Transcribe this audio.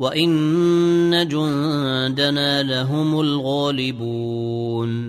وان جندنا لهم الغالبون